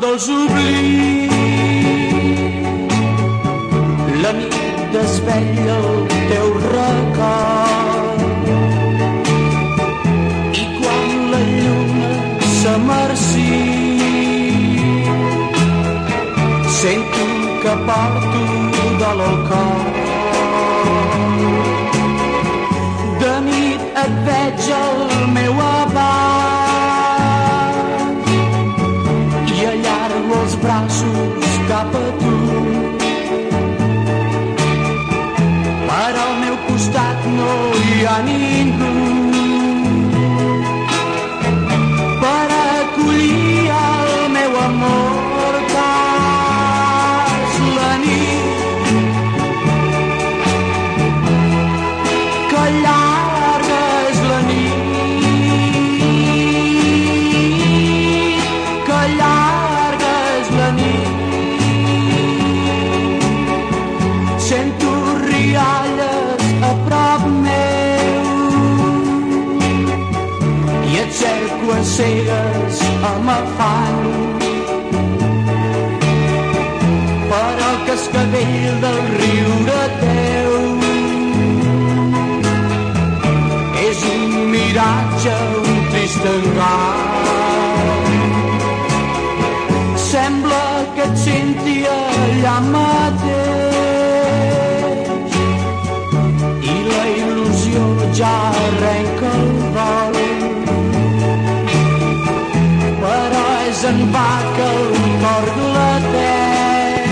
dels oblits. La nit desvetlla el teu record i quan la lluna s'amarcí sento que porto de l'alcohol de nit et veig al meu abat allargo els braços cap a tu. Per al meu costat no hi ha ningú. Per acollir el meu amor pas la nit. Que a cegues amb afany per al cascavell del riure teu és un miratge, un trist engany. Sembla que et senti allà mateix. I la il·lusió ja arrenca el vol però és en va que el cor glateix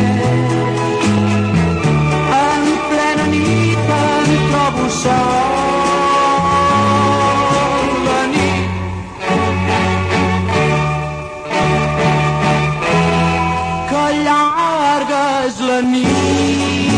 en plena nit em trobo sol. La nit. La nit